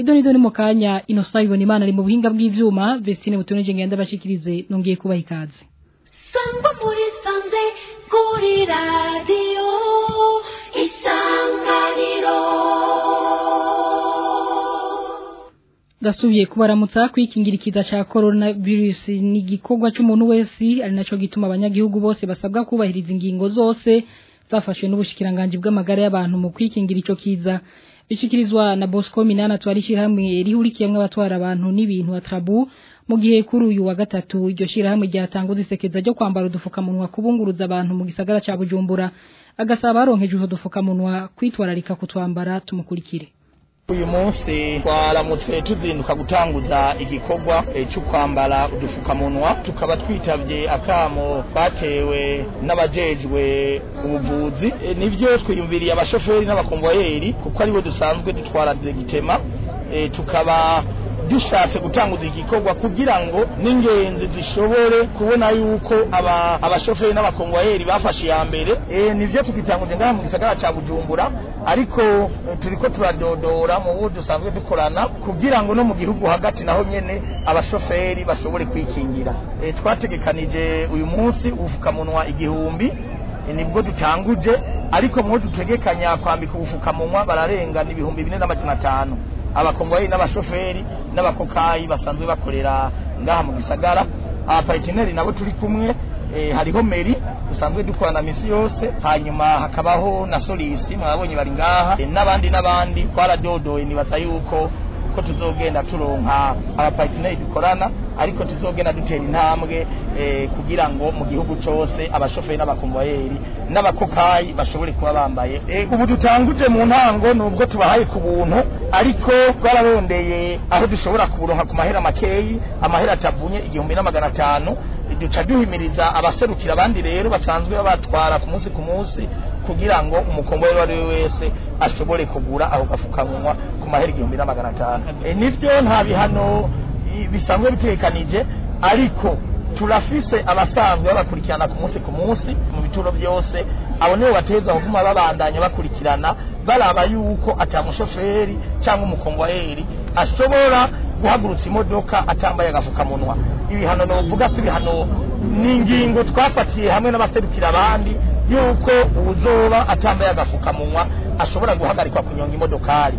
ido nido ni mu kanya inosa bibona imana ari mu buhinga bw'ivyuma Vestine butunije ngenda bashikirize nongeye kubaha ikaze Sangwa muri sanze kuri radio dasubiye kubaramutsa kwikingira ikiza cya corona virus ni igikorwa cy'umuntu wese ari nacyo gituma abanyagihugu bose basabwa kubahiriza ingingo zose zafashwe n'ubushikiranganji bw'amagara y'abantu mu kwikingira icyo kiza bishyikirizwa na Bosco Minana twarishirahamwe rihurikiyemwe abatwara abantu n'ibintu atrabu mu gihe kuri uyu wa gatatu iryo shyirahamwe ryatanguza isekeza ryo kwambara udufuka munwa kubunguruza abantu mu gisagara cya Bujumbura agasaba baronkeje udufuka munwa kwitwararika kutwambara tumukurikire uyu munsi twaramutse tuzinduka gutanguza igikorwa eh, cyo kwambara udufukamunwa tukaba twitabye akamo batewe n'abajejwe ubuvuzi eh, nibyo twiyumviriye abashoferi n'abakonvoyeri kuko aribo dusanzwe dutwara gitema eh, tukaba dushatse gutanguza igikorwa kugira ngo n'ingenzi zishobore kubona yuko abashoferi n'abakongwayeri bafashe iya mbere nibyo tugitanguza ngaha mu gisagara cya bujumbura ariko eh, turi turadodora mu bo dusanzwe dukorana kugira ngo no mu gihugu hagati naho nyine abashoferi bashobore kwikingira eh, twategekanije uyu munsi ubupfukamunwa igihumbi eh, nibwo dutanguje ariko mu dutegekanya kwambika ubupfukamunwa bararenga ibihumbi bine n'amajana atanu abakongwayi n'abashoferi n'abakokayi basanzwe bakorera ngaha mu gisagara abapayitineri nabo turi kumwe Eh, hariho meri dusanzwe dukorana misi yose hanyuma hakabaho na solisi mwabonye bari ngaha eh, n'abandi n'abandi twaradodoye nibaza yuko ko tuzogenda turonka abapayitineri dukorana ariko tuzogenda dutera intambwe eh, kugira ngo mu gihugu cyose abashoferi n'abakomvayeri n'abakokayi bashobore kuba bambaye ubu dutanguje mu ntango nubwo tubahaye ku buntu ariko twararondeye aho dushobora kuburonka ku mahera makeyi amahera atavunye igihumbi n'amagana atanu duca duhimiriza abaserukira abandi rero basanzwe babatwara ku munsi ku munsi kugira ngo umukongwe uwo ari we wese ashobore kugura ako gafukamunwa ku mahera igihumbi na magana atanu eh, nibyo nta bihano bisanzwe bitekanije ariko turafise abasanzwe babakurikirana ku munsi ku munsi mu bituro byose abo nibo bateza kuguma babandanya bakurikirana baraba yuko atamushoferi cyangwa umukongwayeri ashobora guhagurutsa imodoka atambaye agafukamunwa ibihano novuga si ibihano ni ingingo twafatiye hamwe n'abaserukira abandi yuko uzoba atambaye agafukamunwa ashobora guhagarikwa kunyonga imodokari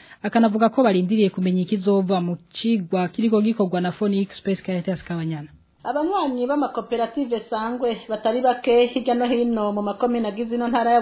akanavuga ko barindiriye kumenya ikizova mu cigwa kiriko gikorwa na Phoenix Space Caritas Kabanyana abanywanyi b'amakoperative sangwe batari bake hirya no hino mu makomine agize ino ntara ya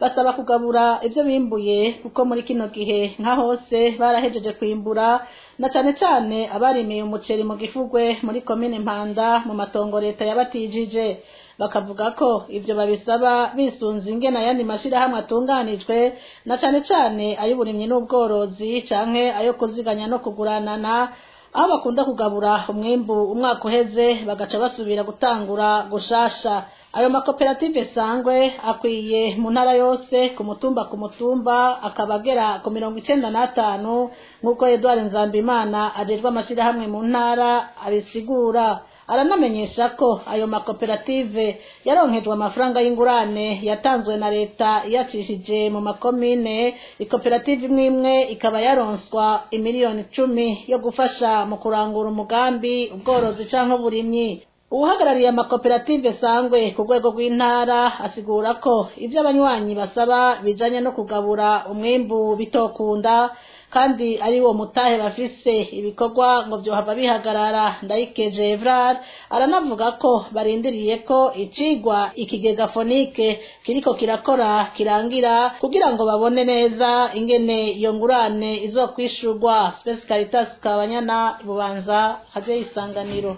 basaba kugabura ibyo bimbuye kuko muri kino gihe nka hose barahejeje kwimbura na cyane cyane abarimiye umuceri mu gifugwe muri komine mpanda mu matongo leta yabatijije bakavuga ko ibyo babisaba bisunze ingena ayandi mashirahamwe atunganijwe na cyane cyane ay'uburimyi n'ubworozi canke ayo kuziganya no kuguranana aho bakunda kugabura umwembu umwaka uheze bagaca basubira gutangura gushasha ayo makoperative sangwe akwiye mu ntara yose ku mutumba ku mutumba akaba agera ku mirongo icenda n'atanu nk'uko edward nzambimana ajejwe amashyirahamwe mu ntara abisigura aranamenyesha ko ayo makoperative yaronkejwe amafaranga y'ingurane yatanzwe na leta iyacishije mu makomine ikoperative imwe imwe ikaba yaronswa imiliyoni icumi yo gufasha mu kurangura umugambi ubworozi cyangwa uburimyi uhagarariye amakoperative sangwe ku rwego rw'intara asigura ko ibyo abanywanyi basaba bijanye no kugabura umwimbu bitokunda kandi ariwo mutahe bafise ibikorwa ngo byohava bihagarara ndayikeje Evrard aranavuga ko barindiriye ko icigwa ikigega fonike kiriko kirakora kirangira kugira ngo babone neza ingene iyo ngurane izokwishurwa Space Caritas Kabanyana bubanza haje isanganiro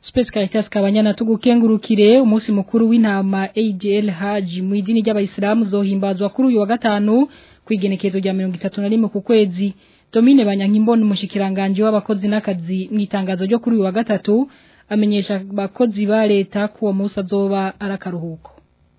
Space Caritas Kabanyana tugukengurukire umunsi mukuru w'intama ADL Haji mu idini ry'abayisilamu zohimbazwa kuri uyu wa gatanu kwigenekezo rya 31 ku kwezi Domine Banyankimboni umushikiranganje w'abakozi n'akazi mwitangazo ryo kuri uyu wa gatatu amenyesha abakozi ba leta ko uwo munsi azoba arakaruhuko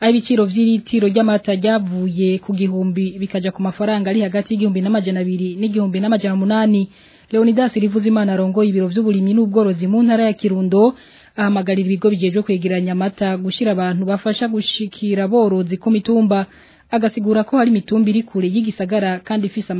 ay'ibiciro vy'iritiro ry'amata ryavuye ku gihumbi bikaja ku mafaranga ari hagati y'igihumbi n'amajana abiri n'igihumbi na n'amajana munani Leonidas Rivuzimana arongoye ibiro by'uburimyi n'ubworozi mu ntara ya Kirundo ama ahamagarira ibigo bijejwe kwegeranya nyamata gushira abantu bafasha gushikira borozi ku mitumba agasigura ko hari likule iri kure y'igisagara kandi ifise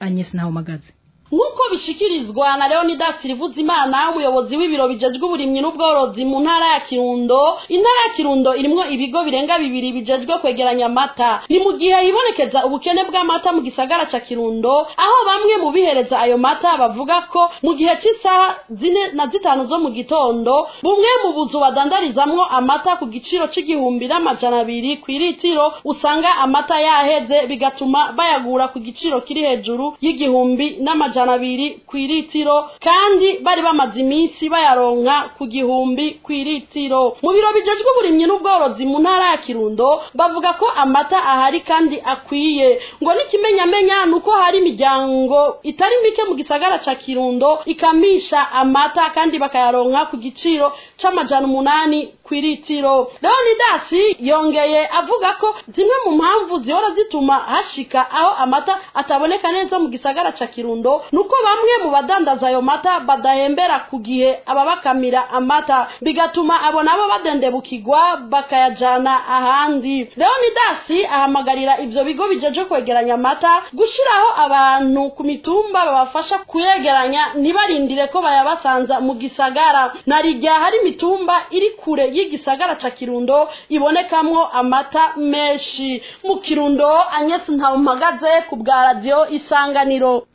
anyesi na Agnes nk'uko bishyikirizwa na leonidas Rivuzimana umuyobozi w'ibiro bijejwe uburimyi n'ubworozi mu ntara ya kirundo intara ya kirundo irimo ibigo birenga bibiri bijejwe kwegeranya amata ni mu gihe hibonekeza ubukene bw'amata mu gisagara cya kirundo aho bamwe mu bihereza ayo mata bavuga ko mu gihe cy'isaha zine na zitanu zo mu gitondo bumwe mu buzu badandarizamwo amata ku giciro cy’igihumbi n'amajana abiri ku iritiro usanga amata yaheze bigatuma bayagura ku giciro kiri hejuru y'igihumbi n'amajana amajana abiri ku iritiro kandi bari bamaze iminsi bayaronka ku gihumbi ku iritiro mu biro bijejwe uburimyi n'ubworozi mu ntara ya kirundo bavuga ko amata ahari kandi akwiye ngo n'ikimenyamenya ni uko hari imiryango itari mike mu gisagara ca kirundo ikamisha amata kandi bakayaronka ku giciro c'amajana umunani ku iritiro leonidasi yongeye avuga ko zimwe mu mpamvu zihora zituma hashika aho amata ataboneka neza mu gisagara ca kirundo nuko bamwe mu badandaza ayo mata badahembera ku gihe ababakamira amata bigatuma abo nabo badendebukirwa bakayajana ahandi leonidasi ahamagarira ibyo bigo bijeje kwegeranya amata gushyiraho abantu ku mitumba babafasha kuyegeranya ntibarindire ko bayabasanza mu gisagara narirya hari imitumba iri kure y'igisagara ca kirundo ibonekamwo amata menshi mu kirundo anyesi ntawumagaze ku bwa radiyo isanganiro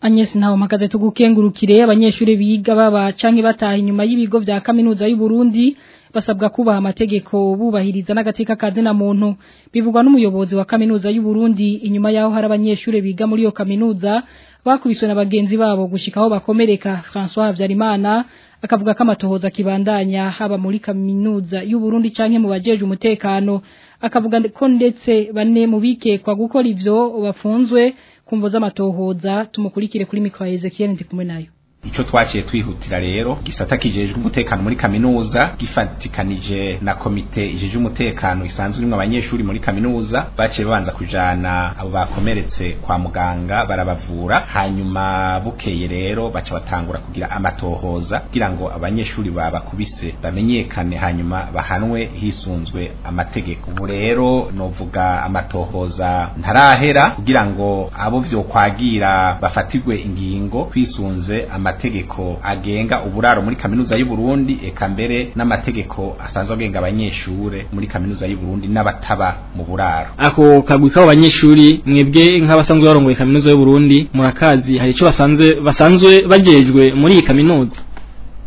Agnes ntaho mpagaze tugukengurukire abanyeshuri biga baba canke bataha inyuma y'ibigo bya kaminuza y'u Burundi basabwa kubaha amategeko bubahiriza n'agateka ka dena muntu bivugwa n'umuyobozi wa kaminuza y'u Burundi inyuma yaho hari abanyeshuri biga muri iyo kaminuza bakubiswe na bagenzi babo gushika bakomereka François Habyarimana. akavuga ko amatohoza kibandanya haba muri kaminuza y'uburundi canke mu bajeje umutekano akavuga ko ndetse bane mu bikekwa gukora ibyo bafunzwe ku mvo z'amatohoza tumukurikire kuri mikoro ya ezekiel ndi kumwe nayo ico twaciye twihutira rero gisata kijejwe umutekano muri kaminuza gifatikanije na komite ijeje umutekano isanzwe irimwo abanyeshuri muri kaminuza baciye babanza kujana abo bakomeretse kwa muganga barabavura hanyuma bukeye rero baca batangura kugira amatohoza kugira ngo abanyeshuri babakubise bamenyekane hanyuma bahanwe hisunzwe amategeko ubu rero novuga amatohoza ntarahera kugira ngo abo vyokwagira bafatigwe ingingo kwisunze amategeko amategeko agenga uburaro muri kaminuza y'u Burundi eka mbere n'amategeko asanzwe agenga abanyeshure muri kaminuza y'u Burundi n'abataba mu buraro ako kagwi kabo abanyeshuri mwebwe nk'abasanzwe barongoye kaminuza y'u Burundi murakazi hari ico basanzwe basanzwe bagejwe muri iyi kaminuza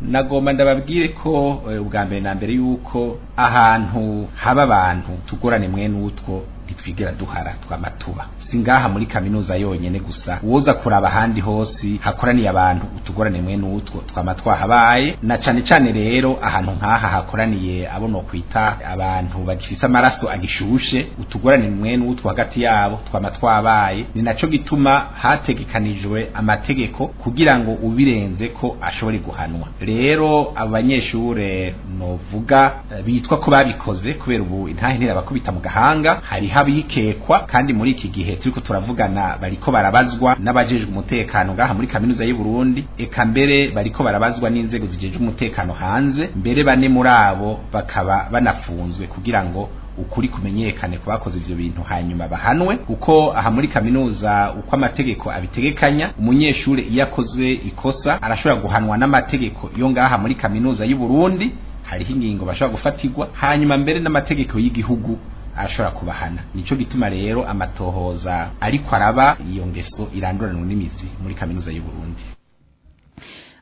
nagomba ndababwire ko eh, ubwa mbere na mbere yuko ahantu haba abantu tugorane mwe n'utwo ntitwigera duhara amatuba si ngaha muri kaminuza yonyine gusa uwoza kuraba ahandi hose hakoraniye abantu utugorane mwe n'utwo twama twahabaye na cane cane rero ahantu nk'aha hakoraniye abo no kwita abantu bagifise amaraso agishushe utugorane mwe n'utwo hagati yabo twama twabaye ni naco gituma hategekanijwe amategeko kugira ngo ubirenze ko ashobore guhanwa rero abo banyeshure novuga bitwa ko babikoze kubera ubu intahe ntirabakubita mu gahanga hari yikekwa kandi muri iki gihe turiko turavugana bariko barabazwa n'abajejwe umutekano ngaha muri kaminuza y'u Burundi eka mbere bariko barabazwa n'inzego zijeje umutekano hanze mbere bane muri abo bakaba banafunzwe kugira ngo ukuri kumenyekane ku bakoze ivyo bintu hanyuma bahanwe kuko aha muri kaminuza uko amategeko abitegekanya umunyeshuri iyo akoze ikosa arashobora guhanwa n'amategeko yo ngaha muri kaminuza y'u Burundi hariho ingingo bashobora gufatirwa hanyuma mbere n'amategeko y'igihugu ashobora kubahana nico gituma rero amatohoza ariko araba iyo ngeso iranduranwa n'imizi muri kaminuza y'u Burundi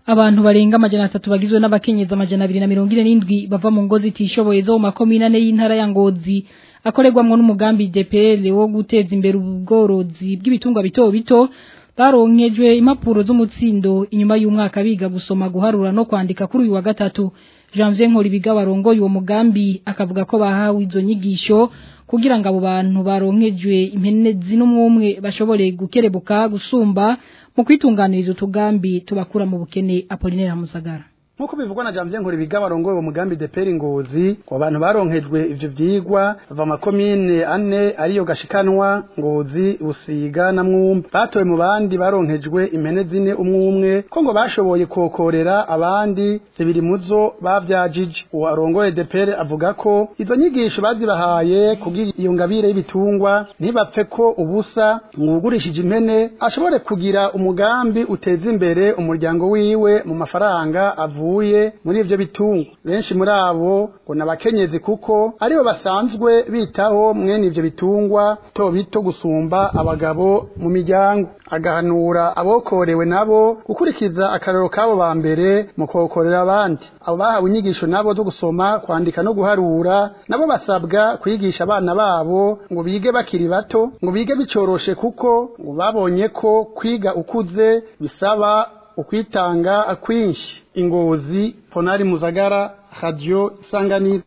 abantu barenga amajana atatu bagizwe n'abakenyezi amajana abiri na mirongo ine n'indwi bava mu ngo zitishoboye zo mu makomine ane y'intara ya Ngozi akorerwamwo n'umugambi DPL wo guteza imbere ubworozi bw'ibitungwa bito bito baronkejwe impapuro z'umutsindo inyuma y'umwaka biga gusoma guharura no kwandika kuri uyu wa gatatu Janvier Nkoribiga warongoye uwo mugambi akavuga ko bahawe izo nyigisho kugira ngo abo bantu baronkejwe impenezi n'umwe bashobore gukerebuka gusumba mu kwitunganiriza utugambi tubakura mu bukene Apollinaire Musagara nk'uko bivugwa na Janvier Nkuribiga barongoye uwo mugambi de ngozi ku bantu baronkejwe ibyo vyigwa bava makomine ane ariyo gashikanwa ngozi busiga na mwumba batoye mu bandi baronkejwe impene zine umwumwe ko ngo bashoboye kokorera abandi zibiri muzo bavyajije uwarongoye de avuga ko izo nyigisho bazibahaye kugira iyo ngabire y'ibitungwa ntibapfe ko ubusa ngugurishije impene ashobore kugira umugambi uteza imbere umuryango wiwe mu mafaranga avuga bavuye muri ivyo bitungwa benshi muri abo ngo nabakenyezi kuko aribo basanzwe bitaho mwene ivyo bitungwa to bito gusumba abagabo mu miryango agahanura abokorewe nabo gukurikiza akaroro kabo ba mbere mu kokorera abandi abo bahawe inyigisho nabo zo gusoma kwandika no guharura nabo basabwa kwigisha abana babo ngo bige bakiri bato ngo bige bicoroshe kuko ngo babonye ko kwiga ukuze bisaba ukwitanga kwinshi ingozi ponari muzagara radiyo isanganiro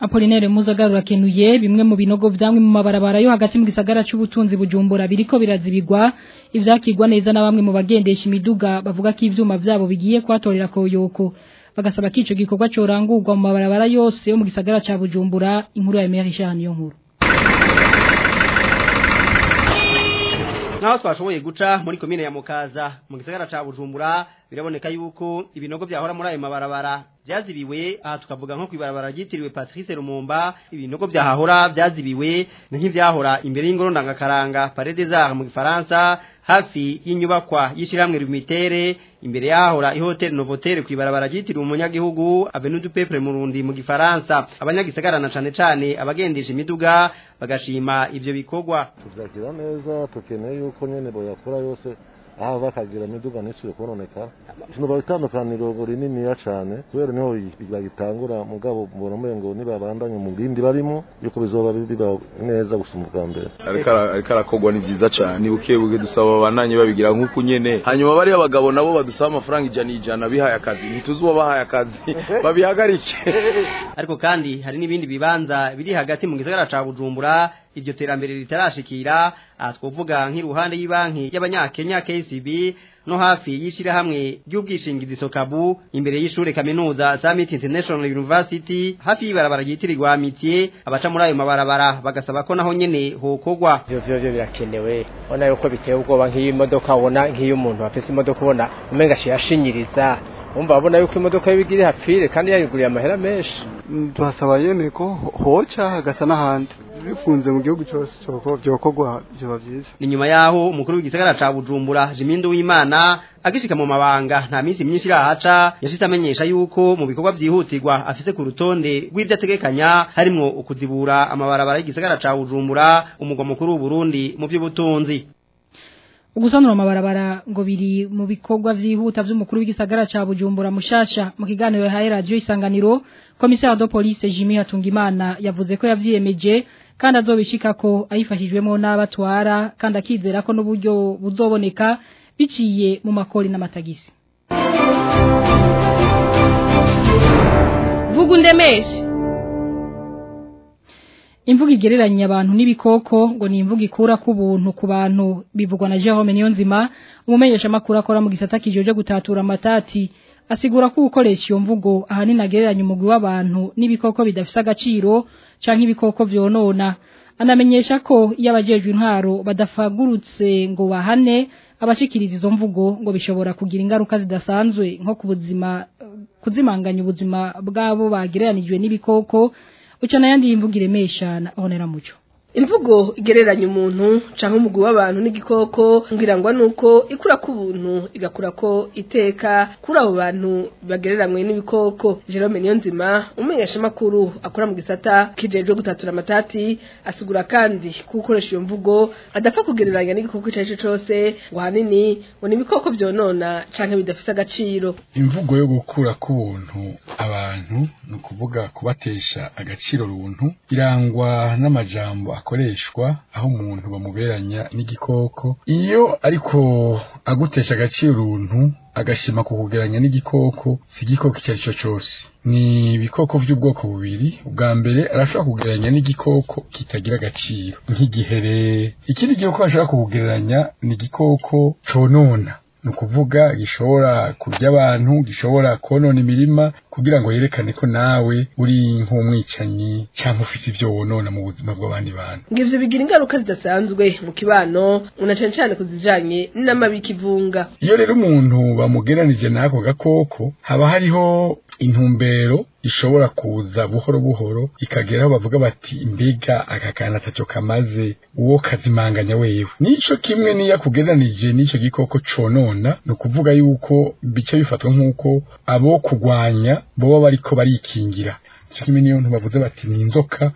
apolinere muzagarura kenuye bimwe mu binogo byamwe mu mabarabara yo hagati mu gisagara cy'ubutunzi bujumbura biriko birazibigwa ivyakigwa neza na bamwe mu bagendesha imiduga bavuga ko ibyuma byabo bigiye kwatorera koyoko bagasaba kico gikorwa corangurwa mu mabarabara yose yo mu gisagara cya bujumbura inkuru ya Mary Jean yo nkuru nkaho twashoboye guca muri komine ya mukaza mu gisagara ca bujumbura biraboneka yuko ibinogo byahora muri ayo mabarabara byazibiwe aha tukavuga nko ku ryitiriwe patrice rumumba ibinogo byahahora byazibiwe nk'ibyahora imbere y'ingoro ndangakaranga parede z'aha mu gifaransa hafi y'inyubakwa y'ishyirahamwe rumitere imbere yahora ihoteli novotere ku ibarabara ryitiriwe umunyagihugu Avenue du peuple murundi mu gifaransa na cyane cyane abagendesha imiduga bagashima ibyo bikorwa tubyakira neza tukeneye yuko nyine boyakora yose aha bakagira imiduga n'iciro kononekara tunaba itandukaniro rininiya cyane kubera niho bagitangura mugabo mbona ngo nibabandanye mu bindi barimo yuko bizoba biba neza gusa ubwa mbere ariko arakogwa ni byiza cyane ni bukebuke dusaba abananye babigira nk'uko nyene hanyuma bariya abagabo nabo badusaba amafaranga ijana ijana bihaye akazi ntituzi uwabahaye akazi babihagarike ariko kandi hari n'ibindi bibanza biri hagati mu gisagara ca bujumbura iryo terambere ritarashikira twovuga nk'iruhande y'ibanki y'abanyakenya KCB no hafi hamwe ry'ubwishingizi Sokabu imbere y'ishure kaminuza Summit International University hafi y'ibarabara ryitirirwa amitiye abaca muri ayo mabarabara bagasaba ko naho nyene hokogwa ivyo vyo birakenewe ona yuko biteye ubwoba nk'iyi modoka ubona nk'iyi umuntu afise imodoka ubona umenga yashinyiriza umva abona yuko imodoka y'ibigiri hapfire kandi yayiguriye amahera menshi mm, tuhasaba yemeye ko hoca hagasa n'ahandi bifunze mu gihugu cyose byokorwa biba byiza ni nyuma yaho umukuru w'igisagara cya bujumbura jimindu w'imana agishika mu mabanga nta minsi myinshi irahaca yashyize amenyesha yuko mu bikorwa byihutirwa afise ku rutonde rw'ibyo ategekanya harimo ukuzibura amabarabara y'igisagara cya bujumbura umugwa mukuru w'u burundi mu by'ubutunzi ugusanura amabarabara ngo biri mu bikorwa byihuta by’umukuru w'igisagara cya Bujumbura mushasha mu kiganiro yahaye radio isanganiro Komisiyo de police Jimmy Hatungimana yavuze ko yavyiyemeje kandi azobishika ko ayifashijwemo n'abatwara kandi akizera ko n'uburyo buzoboneka biciye mu makori n'amatagisi Vugundemeshi imvugo igereranya abantu n'ibikoko ngo ni imvugo ikura k'ubuntu ku bantu bivugwa na Jerome Niyonzima umumenyesha makuru akora mu gisata kijoje gutatura amatati asigura ko ukoresha iyo mvugo ahanini agereranya umugwi w'abantu n'ibikoko bidafise agaciro canke ibikoko vyonona anamenyesha ko iyo abajejwe intwaro badafagurutse ngo bahane abashikiriza izo mvugo ngo bishobora kugira ingaruka zidasanzwe nko ku buzima kuzimanganya ubuzima bwabo bagereranijwe n'ibikoko uchana yandi imbugire mesha na onera mucho imvugo igereranya umuntu cyangwa umugwi w'abantu n'igikoko ngirangwa nuko ikura k’ubuntu igakura ko iteka kuri abo bantu bagereranywe n'ibikoko Jerome Niyonzima umenyesha makuru akora mu gisata kijejwe gutatura amatati asigura kandi gukoresha iyo mvugo adapfa kugereranya n'igikoko icyo cyo cyose ngo hanini ngo ni ibikoko byonona cyangwa bidafite agaciro imvugo yo gukura kubuntu abantu ni ukuvuga kubatesha agaciro runtu irangwa n'amajambo akoreshwa aho umuntu bamuberanya n'igikoko iyo ariko agutesha agaciro runtu agashima kukugeranya n'igikoko si igikoko icyo cyo cyose ni ibikoko by'ubwoko bubiri ubwa mbere arashobora kugeranya n'igikoko kitagira agaciro nk'igihere ikindi gikoko ashobora kugeranya ni igikoko conona ni ukuvuga gishobora kurya abantu gishobora konona imirima kugira ngo yerekane ko nawe uri nk'umwicanyi cyangwa ufite ibyo wonona mu buzima bw'abandi bantu ngo bigira ingaruka zidasanzwe mu kibano unacane cyane kuzijanye n'amabi kivunga iyo rero umuntu bamugeranije n'ako gakoko haba hariho intumbero ishobora kuza buhoro buhoro ikageraho bavuga bati mbega aka kantu atacyo kamaze uwo kazimanganya wewe nico kimwe niyo akugereranije n'icyo gikoko cyonona ni ukuvuga yuko bica bifatwa nk'uko abo kugwanya boba bariko barikingira kimwe niyo ntubavuze bati ni inzoka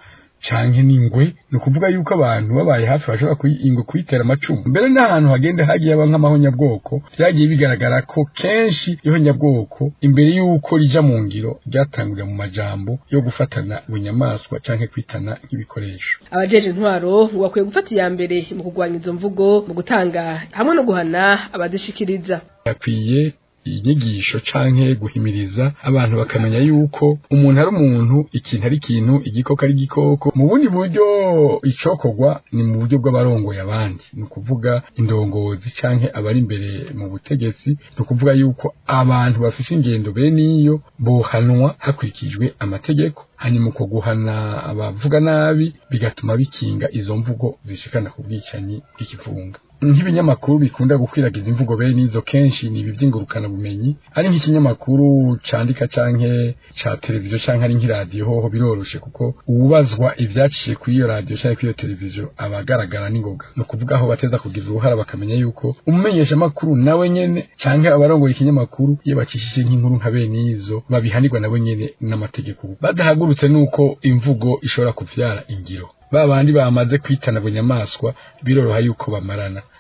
canke n'ingwe ni ukuvuga yuko abantu babaye hafi bashobora ingwe kuyitera amacumu mbere n'ahantu hagenda hagiye haba nk'amahonyabwoko vyagiye bigaragara ko kenshi ihonyabwoko imbere y'uko rijya mu ngiro ryatangurira mu majambo yo gufatana ubunyamaswa canke kwitana nk'ibikoresho abajeje intwaro bakwiye gufata iya mbere mu kurwanya izo mvugo mu gutanga hamwe no guhana abazishikiriza bakwiye inyigisho canke guhimiriza abantu bakamenya yuko umuntu ari umuntu ikintu ari ikintu igikoko ari igikoko mu bundi buryo icokorwa ni mu buryo bw'abarongoye abandi ni ukuvuga indongozi canke abari imbere mu butegetsi ni ukuvuga yuko abantu bafise ingendo bene iyo bohanwa hakurikijwe amategeko hanyuma uko guhana abavuga nabi bigatuma bikinga izo mvugo zishikana ku bwicanyi bw'ikivunga nk'ibinyamakuru bikunda gukwiragiza imvugo bene n’izo kenshi ni ibi by'ingurukana bumenyi ari nk'ikinyamakuru candika canke cya televiziyo cyangwa ari nk'iradiyo hoho biroroshye kuko ubazwa ivyaciye kuri iyo radiyo canke kuri iyo televiziyo abagaragara n'ingoga ni ukuvuga aho bateza kugira uruhara bakamenya yuko umumenyeshamakuru nawe nyene canke abarongoye ikinyamakuru iyo bakishije nk'inkuru nka bene izo babihanirwa nabo nyene n'amategeko badahagura ikikubitse nuko imvugo ishobora kubyara ingiro ba bandi bamaze kwitana bunyamaswa biroroha yuko bamarana